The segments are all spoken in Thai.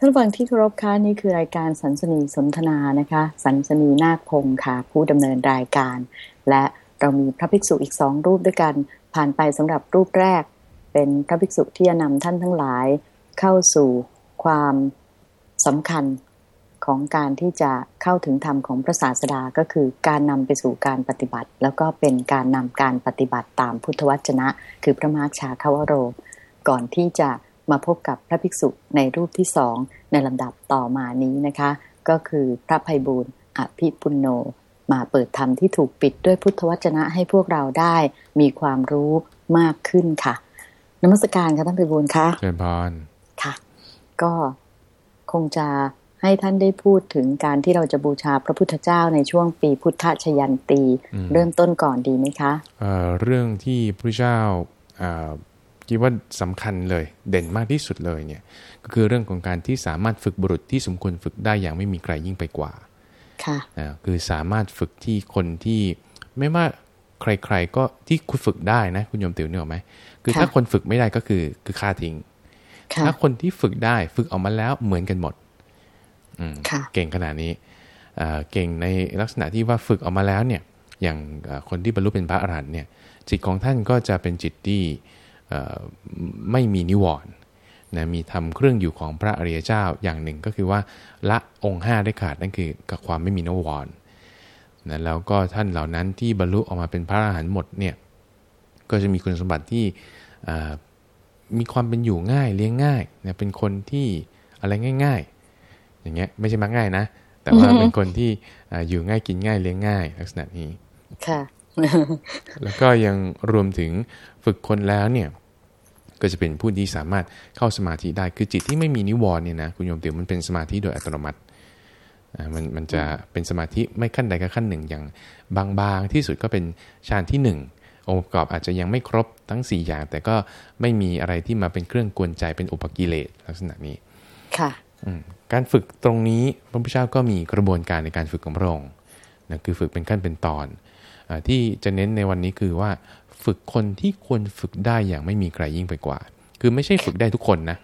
ท่านฟังที่เคารพค่ะนี่คือรายการสันสนีสนทนานะคะ สันสนีนาคพงศ์ค่ะ ผู้ดำเนินรายการ และเรามีพระภิกษุอีกสองรูปด้วยกัน ผ่านไปสำหรับรูปแรก เป็นพระภิกษุที่จะนำท่านทั้งหลาย เข้าสู่ความสำคัญของการที่จะเข้าถึงธรรมของพระศาสดาก็คือการนำไปสู่การปฏิบัติ แล้วก็เป็นการนำการปฏิบัติตามพุทธวจนะ คือพระมาร์ชาคาวโร ก่อนที่จะ มาพบกับพระภิกษุในรูปที่สองในลำดับต่อมานี้นะคะ ก็คือพระภัยบูรณ์อภิปุณโญมาเปิดธรรมที่ถูกปิดด้วยพุทธวจนะให้พวกเราได้มีความรู้มากขึ้นค่ะนมัสการค่ะท่านภัยบูรณ์คะเชิญพรค่ะ ก็คงจะให้ท่านได้พูดถึงการที่เราจะบูชาพระพุทธเจ้าในช่วงปีพุทธชยันตี เริ่มต้นก่อนดีไหมคะเเรื่องที่พระเจ้า คิดว่าสำคัญเลยเด่นมากที่สุดเลยเนี่ยก็คือเรื่องของการที่สามารถฝึกบุรุษที่สมควรฝึกได้อย่างไม่มีใครยิ่งไปกว่าค่ะคือสามารถฝึกที่คนที่ไม่ว่าใคร ๆ ก็ที่คุณฝึกได้นะ คุณโยมติวเนื้อไหมคือถ้าคนฝึกไม่ได้ก็คือคือค่าทิ้งถ้าคนที่ฝึกได้ฝึกออกมาแล้วเหมือนกันหมดเก่งขนาดนี้เก่งในลักษณะที่ว่าฝึกออกมาแล้วเนี่ยอย่างคนที่บรรลุเป็นพระอรหันต์เนี่ยจิตของท่านก็จะเป็นจิตที่ ไม่มีนิวรณ์นะมีทำเครื่องอยู่ของพระอริยเจ้าอย่างหนึ่งก็คือว่าละองค์ห้าได้ขาดนั่นคือกับความไม่มีนิวรณ์นะแล้วก็ท่านเหล่านั้นที่บรรลุออกมาเป็นพระอรหันต์หมดเนี่ยก็จะมีคุณสมบัติที่มีความเป็นอยู่ง่ายเลี้ยงง่ายนะเป็นคนที่อะไรง่าย ๆ อย่างเงี้ยไม่ใช่มักง่ายนะ แต่ว่าเป็นคนที่อยู่ง่ายกินง่ายเลี้ยงง่าย ลักษณะนี้ค่ะ แล้วก็ยังรวมถึงฝึกคนแล้วเนี่ยก็จะเป็นผู้ที่สามารถเข้าสมาธิได้คือจิตที่ไม่มีนิวรณ์เนี่ยนะคุณโยมติวมันเป็นสมาธิโดยอัตโนมัติมันมันจะเป็นสมาธิไม่ขั้นใดก็ขั้นหนึ่ง อย่างบางๆที่สุดก็เป็นฌานที่ 1 องค์ประกอบอาจจะยังไม่ครบทั้ง 4 อย่าง แต่ก็ไม่มีอะไรที่มาเป็นเครื่องกวนใจเป็นอุปกิเลสลักษณะนี้ค่ะการฝึกตรงนี้พระพุทธเจ้าก็มีกระบวนการในการฝึกของพระองค์นะคือฝึกเป็นขั้นเป็นตอนอ ที่จะเน้นในวันนี้คือว่าฝึกคนที่ควรฝึกได้อย่างไม่มีใครยิ่งไปกว่า คือไม่ใช่ฝึกได้ทุกคนนะ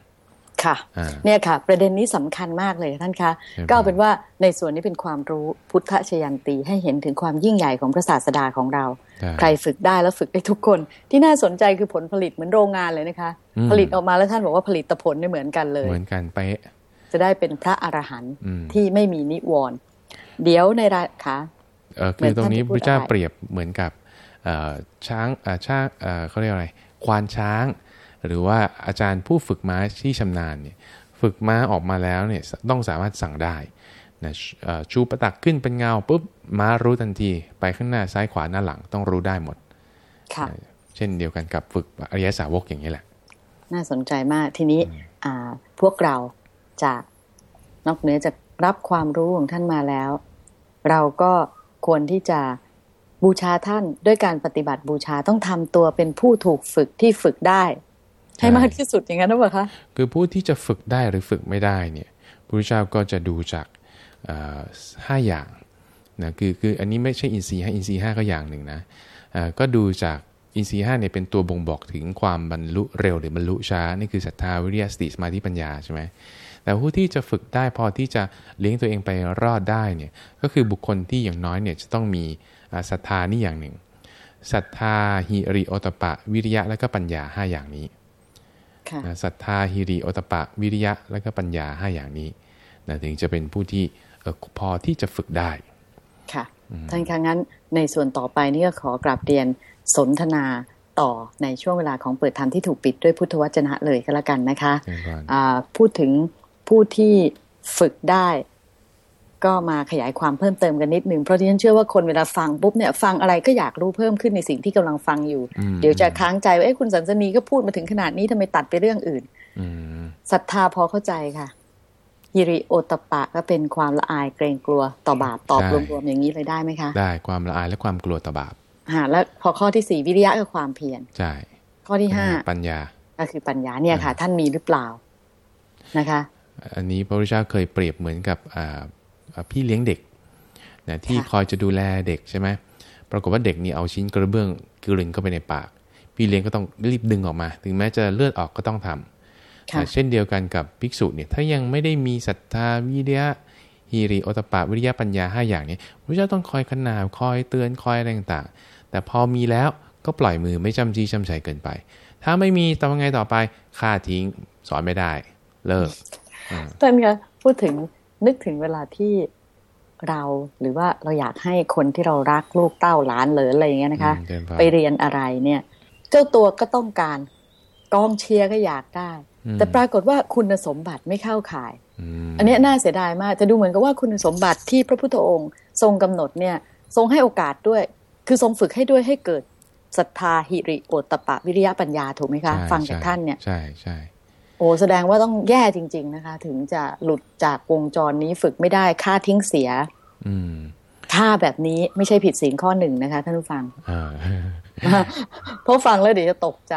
ค่ะ เนี่ยค่ะ ประเด็นนี้สำคัญมากเลยท่านคะก็เอาเป็นว่าในส่วนนี้เป็นความรู้พุทธชยันตีให้เห็นถึงความยิ่งใหญ่ของพระศาสดาของเรา ใครฝึกได้แล้วฝึกได้ทุกคน ที่น่าสนใจคือผลผลิตเหมือนโรงงานเลยนะคะ ผลิตออกมาแล้วท่านบอกว่าผลิตผลไม่เหมือนกันเลย เหมือนกันไปจะได้เป็นพระอรหันต์ที่ไม่มีนิวรณ์เดี๋ยวในราคา คือตรงนี้พระเจ้าเปรียบเหมือนกับช้างช้างเขาเรียกอะไร ควานช้าง หรือว่าอาจารย์ผู้ฝึกม้าที่ชำนาญเนี่ยฝึกม้าออกมาแล้วเนี่ยต้องสามารถสั่งได้นะชูประตักขึ้นเป็นเงาปุ๊บม้ารู้ทันทีไปข้างหน้าซ้ายขวาหน้าหลังต้องรู้ได้หมดเช่นเดียวกันกับฝึกอริยสาวกอย่างนี้แหละ น่าสนใจมากทีนี้พวกเราจะนอกเหนือจากรับความรู้ของท่านมาแล้ว เราก็ ควรที่จะบูชาท่านด้วยการปฏิบัติบูชาต้องทำตัวเป็นผู้ถูกฝึกที่ฝึกได้ ให้มากที่สุดอย่างนั้นหรือเปล่าคะคือผู้ที่จะฝึกได้หรือฝึกไม่ได้เนี่ยพระเจ้าก็จะดูจากห้าอย่างนะคือคืออันนี้ไม่ใช่อินทรีย์ห้าอินทรีย์ห้าก็อย่างหนึ่งนะก็ดูจากอินทรีย์ห้าเนี่ยเป็นตัวบ่งบอกถึงความบรรลุเร็วหรือบรรลุช้า นี่คือศรัทธาวิริยสติสมาธิปัญญาใช่ไหม แต่ผู้ที่จะฝึกได้พอที่จะเลี้ยงตัวเองไปรอดได้เนี่ยก็คือบุคคลที่อย่างน้อยเนี่ยจะต้องมีศรัทธานี่อย่างหนึ่งศรัทธาฮิริโอตปะ วิริยะและก็ปัญญาห้าอย่างนี้ศรัทธาฮิริโอตปะ วิริยะและก็ปัญญาห้าอย่างนี้นะถึงจะเป็นผู้ที่พอที่จะฝึกได้ค่ะท่านคะงั้นในส่วนต่อไปนี่ก็ขอกราบเรียนสนทนาต่อในช่วงเวลาของเปิดธรรมที่ถูกปิดด้วยพุทธวจนะเลยก็แล้วกันนะคะพูดถึง ผู้ที่ฝึกได้ ก็มาขยายความเพิ่มเติมกันนิดนึงเพราะที่ฉันเชื่อว่าคนเวลาฟังปุ๊บเนี่ยฟังอะไรก็อยากรู้เพิ่มขึ้นในสิ่งที่กำลังฟังอยู่ เดี๋ยวจะค้างใจว่าเอ้คุณสันสนีก็พูดมาถึงขนาดนี้ทำไมตัดไปเรื่องอื่นศรัทธาพอเข้าใจค่ะฮิริโอตปะก็เป็นความละอายเกรงกลัวต่อบาปตอบรวมๆอย่างนี้เลยได้ไหมคะ ได้ความละอายและความกลัวต่อบาปฮะแล้วพอข้อที่สี่วิริยะก็ความเพียรใช่ข้อที่ห้าปัญญาก็คือปัญญาเนี่ยค่ะ ท่านมีหรือเปล่านะคะ อันนี้พระพุทธเจ้าเคยเปรียบเหมือนกับพี่เลี้ยงเด็กนะที่คอยจะดูแลเด็กใช่ไหมปรากฏว่าเด็กนี่เอาชิ้นกระเบื้องกลืนเข้าไปในปาก พี่เลี้ยงก็ต้องรีบดึงออกมา ถึงแม้จะเลือดออกก็ต้องทเช่นเดียวกันกับภิกษุเนี่ยถ้ายังไม่ได้มีศรัทธาวิริยะฮิริโอตปะวิริยะปัญญาห้าอย่างนี้พระเจ้าต้องคอยขนาบคอยเตือนคอยอะไรต่างๆ แต่พอมีแล้วก็ปล่อยมือไม่จำจี้จำชัยเกินไป ถ้าไม่มีต่อไงต่อไปฆ่าทิ้งสอนไม่ได้ เลิก ท่านคะพูดถึงนึกถึงเวลาที่เราหรือว่าเราอยากให้คนที่เรารักลูกเต้าหลานเหลออะไรอย่างเงี้ยนะคะ ไปเรียนอะไรเนี่ย เจ้าตัวก็ต้องการกองเชียร์ก็อยากได้ แต่ปรากฏว่าคุณสมบัติไม่เข้าข่าย อันนี้น่าเสียดายมาก จะดูเหมือนกับว่าคุณสมบัติที่พระพุทธองค์ ทรงกำหนดเนี่ย ทรงให้โอกาสด้วย คือทรงฝึกให้ด้วยให้เกิดศรัทธาหิริโอตปะวิริยะปัญญาถูกไหมคะ ฟังจากท่านเนี่ยใช่ใช่โอ้แสดงว่าต้องแย่จริง ๆนะคะ ถึงจะหลุดจากวงจรนี้ฝึกไม่ได้ค่าทิ้งเสีย อืค่าแบบนี้ไม่ใช่ผิดศีลข้อหนึ่งนะคะท่านผู้ฟังเพราะฟังแล้วเดี๋ยวจะตกใจ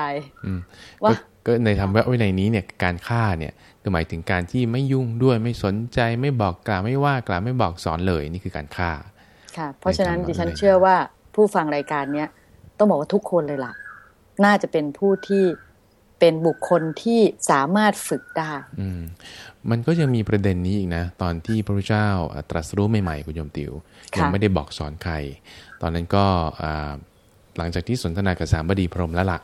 ว่าก็ในทำว่าในนี้เนี่ยการฆ่าเนี่ยคือหมายถึงการที่ไม่ยุ่งด้วยไม่สนใจไม่บอกกล่าวไม่ว่ากล่าวไม่บอกสอนเลยนี่คือการฆ่า ค่ะ เพราะฉะนั้นดิฉันเชื่อว่าผู้ฟังรายการเนี้ยต้องบอกว่าทุกคนเลยล่ะ น่าจะเป็นผู้ที่ เป็นบุคคลที่สามารถฝึกได้อืมมันก็ยังมีประเด็นนี้อีกนะ ตอนที่พระพุทธเจ้าตรัสรู้ใหม่ๆคุณโยมติว๋วยังไม่ได้บอกสอนใคร ตอนนั้นก็หลังจากที่สนทนากับสามบดีพรหมแล้วละ่ะ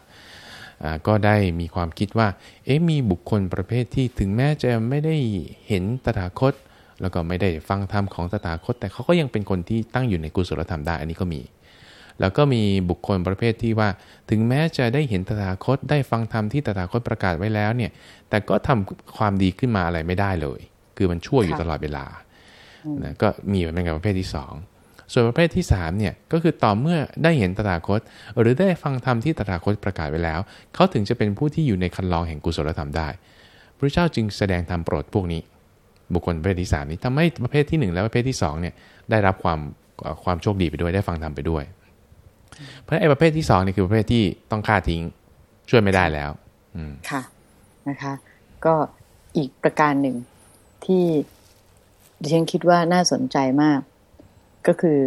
ก็ได้มีความคิดว่า เอ๊ะมีบุคคลประเภทที่ถึงแม้จะไม่ได้เห็นตถาคต แล้วก็ไม่ได้ฟังธรรมของตถาคต แต่เขาก็ยังเป็นคนที่ตั้งอยู่ในกุศลธรรมได้ อันนี้ก็มี แล้วก็มีบุคคลประเภทที่ว่า ถึงแม้จะได้เห็นตถาคตได้ฟังธรรมที่ตถาคตประกาศไว้แล้วเนี่ย แต่ก็ทำความดีขึ้นมาอะไรไม่ได้เลย คือมันชั่วอยู่ตลอดเวลานะก็มีเป็นกับประเภทที่สองส่วนประเภทที่3เนี่ยก็คือต่อเมื่อได้เห็นตถาคต หรือได้ฟังธรรมที่ตถาคตประกาศไว้แล้ว เขาถึงจะเป็นผู้ที่อยู่ในคันลองแห่งกุศลธรรมได้ พระเจ้าจึงแสดงธรรมโปรดพวกนี้ บุคคลประเภทที่3นี้ทำให้ประเภทที่ 1 และประเภทที่2เนี่ยได้รับความความโชคดีไปด้วยได้ฟังธรรมไปด้วย เพราะไอ้ประเภทที่สองนี่คือประเภทที่ต้องฆ่าทิ้งช่วยไม่ได้แล้ว อืค่ะนะคะ ก็อีกประการหนึ่งที่ดิฉันคิดว่าน่าสนใจมาก ก็คือ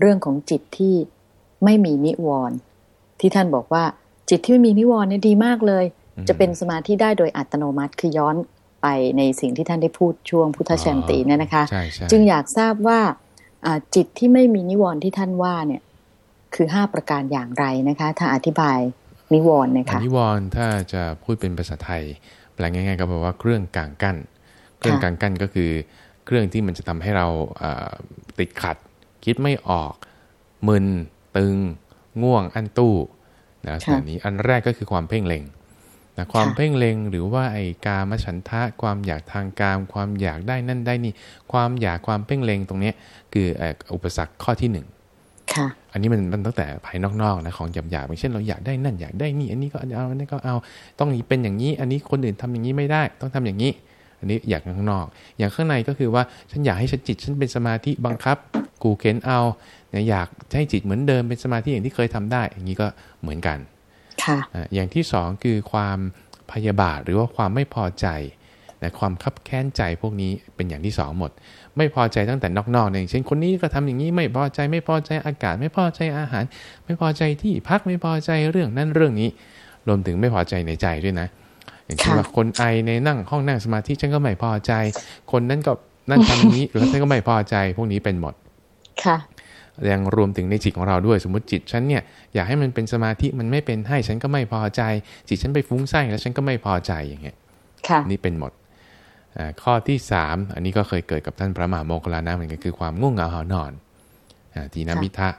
เรื่องของจิตที่ไม่มีนิวรณ์ที่ท่านบอกว่าจิตที่ไม่มีนิวรณ์เนี่ยดีมากเลย จะเป็นสมาธิได้โดยอัตโนมัติคือย้อนไปในสิ่งที่ท่านได้พูดช่วงพุทธเชนตีเนี่ยนะคะ จึงอยากทราบว่าจิตที่ไม่มีนิวรณ์ที่ท่านว่าเนี่ย คือห้าประการอย่างไรนะคะ ถ้าอธิบายนิวรณ์นะคะนิวรณ์ถ้าจะพูดเป็นภาษาไทยแปลง่ายๆก็แปลว่าเครื่องกลางกั้น เครื่องกลางกั้นก็คือ เครื่องที่มันจะทำให้เราติดขัด คิดไม่ออก มึน ตึง ง่วง อันตู้นะส่วนนี้อันแรกก็คือความเพ่งเล็งนะความเพ่งเล็งหรือว่าไอ้กามฉันทะ ความอยากทางกาม ความอยากได้นั่นได้นี่ ความอยากความเพ่งเล็งตรงนี้คืออุปสรรคข้อที่หนึ่ง อันนี้มันมันตั้งแต่ภายนอกๆนะของหยาบๆอย่างเช่นเราอยากได้นั่นอยากได้นี่ อันนี้ก็เอาอันนี้ก็เอาต้องเป็นอย่างนี้ อันนี้คนอื่นทำอย่างนี้ไม่ได้ ต้องทำอย่างนี้ อันนี้อยากข้างนอก อย่างข้างในก็คือว่าฉันอยากให้ฉันจิตฉันเป็นสมาธิบังคับ กูเข็นเอาเนี่ยอยากให้จิตเหมือนเดิมเป็นสมาธิอย่างที่เคยทำได้ อย่างนี้ก็เหมือนกัน ค่ะ อย่างที่สองคือความพยาบาทหรือว่าความไม่พอใจ แต่ความคับแค้นใจพวกนี้เป็นอย่างที่สองหมด ไม่พอใจตั้งแต่นอกๆอย่างเช่นคนนี้ก็ทำอย่างนี้ไม่พอใจไม่พอใจอากาศ ไม่พอใจอาหาร ไม่พอใจที่พักไม่พอใจเรื่องนั้นเรื่องนี้ รวมถึงไม่พอใจในใจด้วยนะ อย่างเช่นว่าคนไอในนั่งห้องนั่งสมาธิฉันก็ไม่พอใจ คนนั้นก็นั่นทำนี้แล้วฉันก็ไม่พอใจพวกนี้เป็นหมดค่ะยังรวมถึงในจิตของเราด้วยสมมติจิตฉันเนี่ยอยากให้มันเป็นสมาธิมันไม่เป็นให้ฉันก็ไม่พอใจ จิตฉันไปฟุ้งซ่านแล้วฉันก็ไม่พอใจอย่างเงี้ยนี่เป็นหมด ข้อที่ 3 อันนี้ก็เคยเกิดกับท่านพระมหาโมคคลานะเหมือนกันคือความง่วงเหงาหานอนทีนมิทะ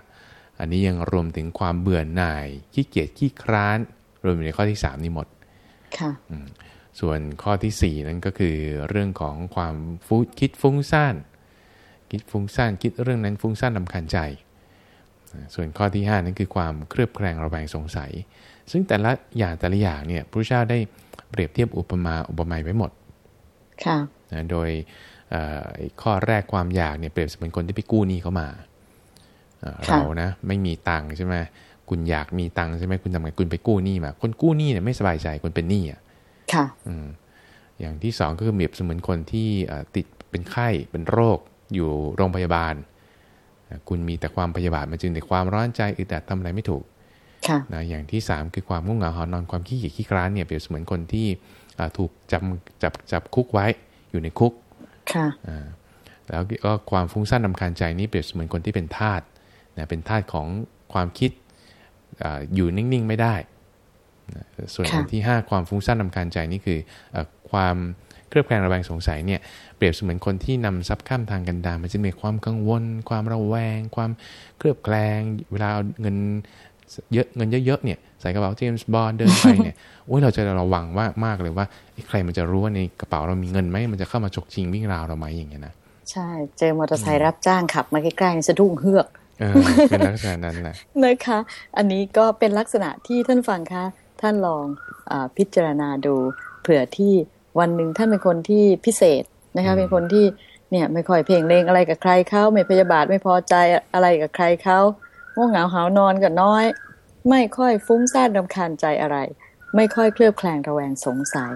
อันนี้ยังรวมถึงความเบื่อหน่ายขี้เกียจขี้คร้าน รวมอยู่ในข้อที่ 3 นี้หมดค่ะส่วนข้อที่ 4 นั้นก็คือเรื่องของความฟุคิดฟุ้งซ่านคิดฟุ้งซ่านคิดเรื่องนั้นฟุ้งซ่านลำคัญใจ ส่วนข้อที่ 5 นั้นคือความเครือบแคลงระแวงสงสัย ซึ่งแต่ละอย่างแต่ละอย่างเนี่ยพระเจ้าได้เปรียบเทียบอุปมาอุปไมยไว้หมด นะโดยข้อแรกความอยากเนี่ยเปรียบเสมือนคนที่ไปกู้หนี้เขามา เรานะไม่มีตังค์ใช่ไหมคุณอยากมีตังค์ใช่ไหมคุณทำไงคุณไปกู้หนี้มา คนกู้หนี้เนี่ยไม่สบายใจคนเป็นหนี้อะค่ะอย่างที่สองก็คือเปรียบเสมือนคนที่ติดเป็นไข้เป็นโรคอยู่โรงพยาบาล คุณมีแต่ความพยาบาทมันจึงแต่ความร้อนใจอึดอัดทำอะไรไม่ถูกนะอย่างที่3คือความง่วงเหงาหอนอนความขี้เกียจขี้คร้านเนี่ยเปรียบเสมือนคนที่ ถูกจับจับจับคุกไว้อยู่ในคุกค่ะแล้วก็ความฟุ้งซ่านนำคาญใจนี้เปรียบเสมือนคนที่เป็นทาสนะเป็นทาสของความคิดออยู่นิ่งๆไม่ได้ส่วนอันที่ 5 ความฟุ้งซ่านนำคาญใจนี่คืออความเครือบแคลงระแวงสงสัยเนี่ยเปรียบเสมือนคนที่นำทรัพย์ข้ามทางกันดารมันจะมีความกังวล ความระแวง ความเครือบแคลง เวลาเงิน เยอะเงินเยอะๆเนี่ยใส่กระเป๋าเจมส์บอลเดินไปเนี่ยโอ้ยเราจะระวังว่ามากเลยว่าใครมันจะรู้ว่าในกระเป๋าเรามีเงินไหมมันจะเข้ามาฉกชิงวิ่งราวเราไหมอย่างเงี้ยนะใช่เจอมอเตอร์ไซค์รับจ้างขับมาใกล้ๆสะดุ้งเฮือกเป็นลักษณะนั้นแหละนะคะ อันนี้ก็เป็นลักษณะที่ท่านฟังคะท่านลองอพิจารณาดูเผื่อที่วันหนึ่งท่านเป็นคนที่พิเศษนะคะเป็นคนที่เนี่ยไม่ค่อยเพลงเลงอะไรกับใครเขาไม่พยาบาทไม่พอใจอะไรกับใครเขา ง่วงเหงาหานอนกับน้อย ไม่ค่อยฟุ้งซ่านรำคาญใจอะไร ไม่ค่อยเคลือบแคลงระแวงสงสัย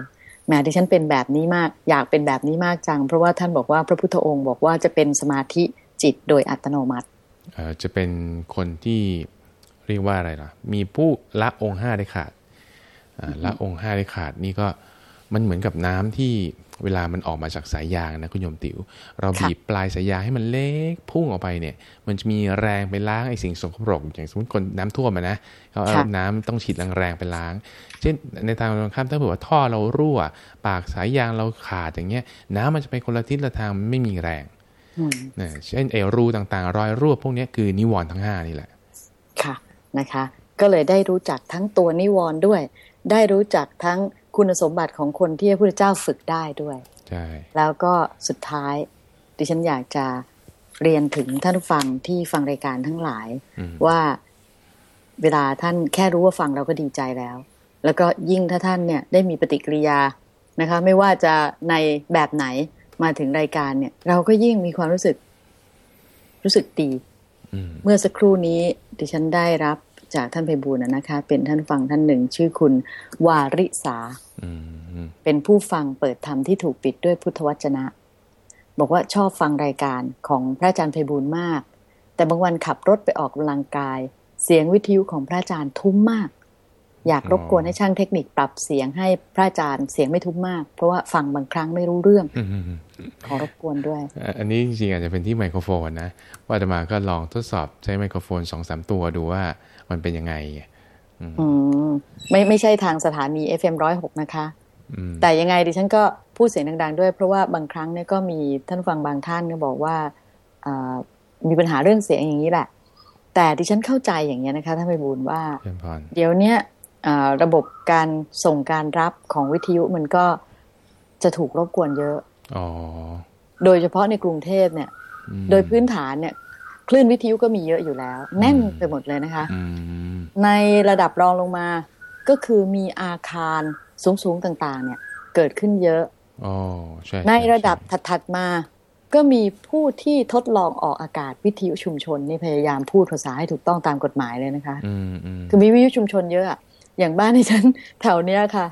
แม้ที่ฉันเป็นแบบนี้มาก อยากเป็นแบบนี้มากจัง เพราะว่าท่านบอกว่าพระพุทธองค์บอกว่าจะเป็นสมาธิจิตโดยอัตโนมัติจะเป็นคนที่เรียกว่าอะไรล่ะ มีผู้ละองค์ห้าได้ขาดละองค์ห้าได้ขาดนี่ก็มันเหมือนกับน้ำที่ เวลามันออกมาจากสายยางนะคุณโยมติว๋วเราบีบปลายสายยางให้มันเล็กพุ่งออกไปเนี่ย มันจะมีแรงไปล้างไอ้สิ่งสกปรกอย่างสมมติคนน้ำท่วมนะเขาเอาน้ำต้องฉีดแรงๆไปล้าง เช่นในทางตรงข้ามถ้าเผื่อว่าท่อเรารั่ว ปากสายยางเราขาดอย่างเงี้ย น้ำมันจะไปคนละทิศละทางไม่มีแรงนะเช่นเอรูต่างๆ รอยรั่วพวกนี้คือนิวรณ์ทั้งห้านี่แหละ ค่ะนะคะ ก็เลยได้รู้จักทั้งตัวนิวรณ์ด้วย ได้รู้จักทั้ง คุณสมบัติของคนที่พระพุทธเจ้าฝึกได้ด้วยใช่แล้วก็สุดท้าย ดิฉันอยากจะเรียนถึงท่านฟังที่ฟังรายการทั้งหลายว่าเวลาท่านแค่รู้ว่าฟังเราก็ดีใจแล้ว แล้วก็ยิ่งถ้าท่านเนี่ยได้มีปฏิกิริยานะคะ ไม่ว่าจะในแบบไหนมาถึงรายการเนี่ย เราก็ยิ่งมีความรู้สึก รู้สึกดีเมื่อสักครู่นี้ดิฉันได้รับ จากท่านไพบูลนะคะ เป็นท่านฟังท่านหนึ่งชื่อคุณวาริสาเป็นผู้ฟังเปิดธรรมที่ถูกปิดด้วยพุทธวจนะ บอกว่าชอบฟังรายการของพระอาจารย์ไพบูลมาก แต่บางวันขับรถไปออกกำลังกาย เสียงวิทยุของพระอาจารย์ทุ้มมาก อยากรบกวนให้ช่างเทคนิคปรับเสียงให้พระอาจารย์เสียงไม่ทุ้มมาก เพราะว่าฟังบางครั้งไม่รู้เรื่องขอรบกวนด้วย อันนี้จริงๆอาจจะเป็นที่ไมโครโฟนนะว่าจะมาก็ลองทดสอบใช้ไมโครโฟนสองสามตัวดูว่ามันเป็นยังไงอืมไม่ไม่ใช่ทางสถานี FM ร้อยหกนะคะ แต่ยังไงดิฉันก็พูดเสียงดัง ๆ ด้วย เพราะว่าบางครั้งเนี่ยก็มีท่านฟังบางท่านก็บอกว่ามีปัญหาเรื่องเสียงอย่างนี้แหละ แต่ดิฉันเข้าใจอย่างเงี้ยนะคะท่านไปบูลว่า เดี๋ยวเนี้ย ระบบการส่งการรับของวิทยุมันก็จะถูกรบกวนเยอะอโดยเฉพาะในกรุงเทพเนี่ย โดยพื้นฐานเนี่ยคลื่นวิทยุก็มีเยอะอยู่แล้ว แน่นไปหมดเลยนะคะในระดับรองลงมาก็คือมีอาคารสูงๆต่างๆ เนี่ยเกิดขึ้นเยอะอใในระดับถัดๆมา ก็มีผู้ที่ทดลองออกอากาศวิทยุชุมชนนี่พยายามพูดภาษาให้ถูกต้องตามกฎหมายเลยนะคะ คือมีวิทยุชุมชนเยอะ อย่างบ้านที่ฉันแถวเนี้ยค่ะ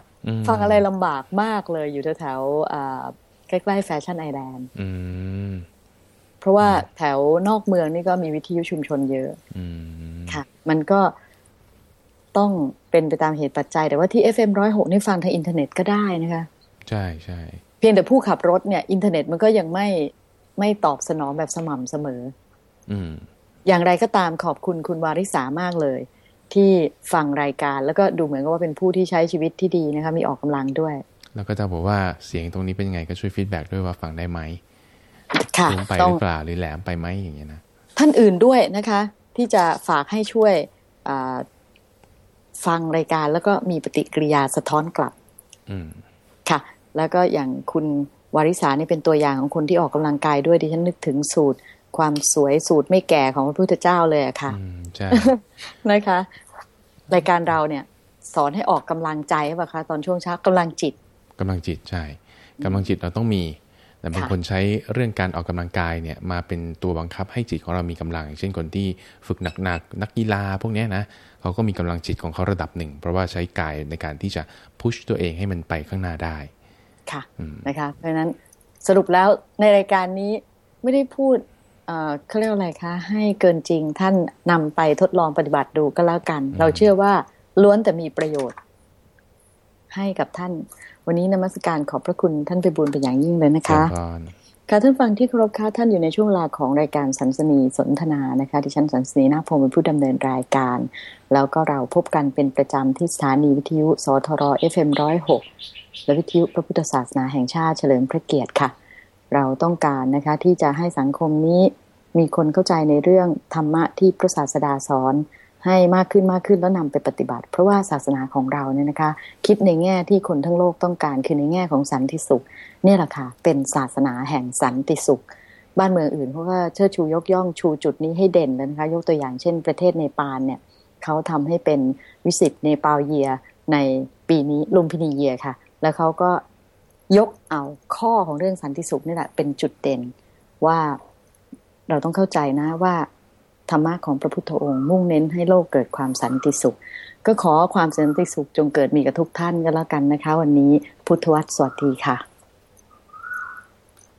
ฟังอะไรลำบากมากเลยอยู่แถวๆใกล้ๆแฟชั่นไอแลนด์ราะว่าแถวนอกเมืองนี่ก็มีวิทยุชุมชนเยอะค่ะ มันก็ต้องเป็นไปตามเหตุปัจจัย แต่ว่าที่ FM ร้อยหกนี่ฟังทางอินเทอร์เน็ตก็ได้นะคะ ใช่ใช่เพียงแต่ผู้ขับรถเนี่ย อินเทอร์เน็ตมันก็ยังไม่ไม่ตอบสนองแบบสม่ำเสมออืมอย่างไรก็ตามขอบคุณคุณวาริสามากเลย ที่ฟังรายการ แล้วก็ดูเหมือนกับว่าเป็นผู้ที่ใช้ชีวิตที่ดีนะคะมีออกกำลังด้วย แล้วก็จะบอกว่าเสียงตรงนี้เป็นยังไงก็ช่วย feedback ด้วยว่าฟังได้ไหมค่อยไปหรือเปล่าหรือแหลมไปไหมอย่างเงี้ยนะท่านอื่นด้วยนะคะ ที่จะฝากให้ช่วยฟังรายการแล้วก็มีปฏิกิริยาสะท้อนกลับอืค่ะ แล้วก็อย่างคุณวาริสานี่เป็นตัวอย่างของคนที่ออกกำลังกายด้วยดิฉันนึกถึงสูตร ความสวยสูตรไม่แก่ของพระพุทธเจ้าเลยอะค่ะใช่นะคะ รายการเราเนี่ย สอนให้ออกกำลังใจใช่ปะคะตอนช่วงเช้ากำลังจิตกำลังจิตใช่กำลังจิตเราต้องมี แต่บางคนใช้เรื่องการออกกำลังกายเนี่ย มาเป็นตัวบังคับให้จิตของเรามีกำลัง เช่นคนที่ฝึกหนักๆนักกีฬาพวกนี้นะเขาก็มีกำลังจิตของเขาระดับหนึ่ง เพราะว่าใช้กายในการที่จะพุชตัวเองให้มันไปข้างหน้าได้ ค่ะนะคะ เพราะฉะนั้นสรุปแล้วในรายการนี้ไม่ได้พูด เขาเรียกอะไรคะ ให้เกินจริงท่านนำไปทดลองปฏิบัติดูก็แล้วกัน เราเชื่อว่าล้วนแต่มีประโยชน์ ให้กับท่าน วันนี้นมัสการขอบพระคุณท่านไปบุญเป็นอย่างยิ่งเลยนะคะค่ะท่านฟังที่เคารพค่ะท่านอยู่ในช่วงเวลาของรายการสันสนีสนทนานะคะที่ฉันสันสนีนาพงศ์เป็นผู้ดำเนินรายการ แล้วก็เราพบกันเป็นประจำที่สถานีวิทยุสทร FM106 และวิทยุพระพุทธศาสนาแห่งชาติเฉลิมพระเกียรติค่ะ เราต้องการนะคะ ที่จะให้สังคมนี้มีคนเข้าใจในเรื่องธรรมะที่พระศาสดาสอนให้มากขึ้นมากขึ้นแล้วนำไปปฏิบัติ เพราะว่าศาสนาของเราเนี่ยนะคะ คิดในแง่ที่คนทั้งโลกต้องการคือในแง่ของสันติสุขเนี่ยแหละค่ะเป็นศาสนาแห่งสันติสุข บ้านเมืองอื่นเพราะว่าเชิดชูยกย่องชูจุดนี้ให้เด่นเลยนะคะ ยกตัวอย่างเช่น ประเทศเนปาลเนี่ยเขาทำให้เป็นวิสิตเนปาลเยียในปีนี้ลุมพินีเยียค่ะ แล้วเขาก็ ยกเอาข้อของเรื่องสันติสุขนี่แหละเป็นจุดเด่นว่าเราต้องเข้าใจนะว่าธรรมะของพระพุทธองค์มุ่งเน้นให้โลกเกิดความสันติสุข ก็ขอความสันติสุขจงเกิดมีกับทุกท่านก็แล้วกันนะคะ วันนี้พุทธวัตรสวัสดีค่ะ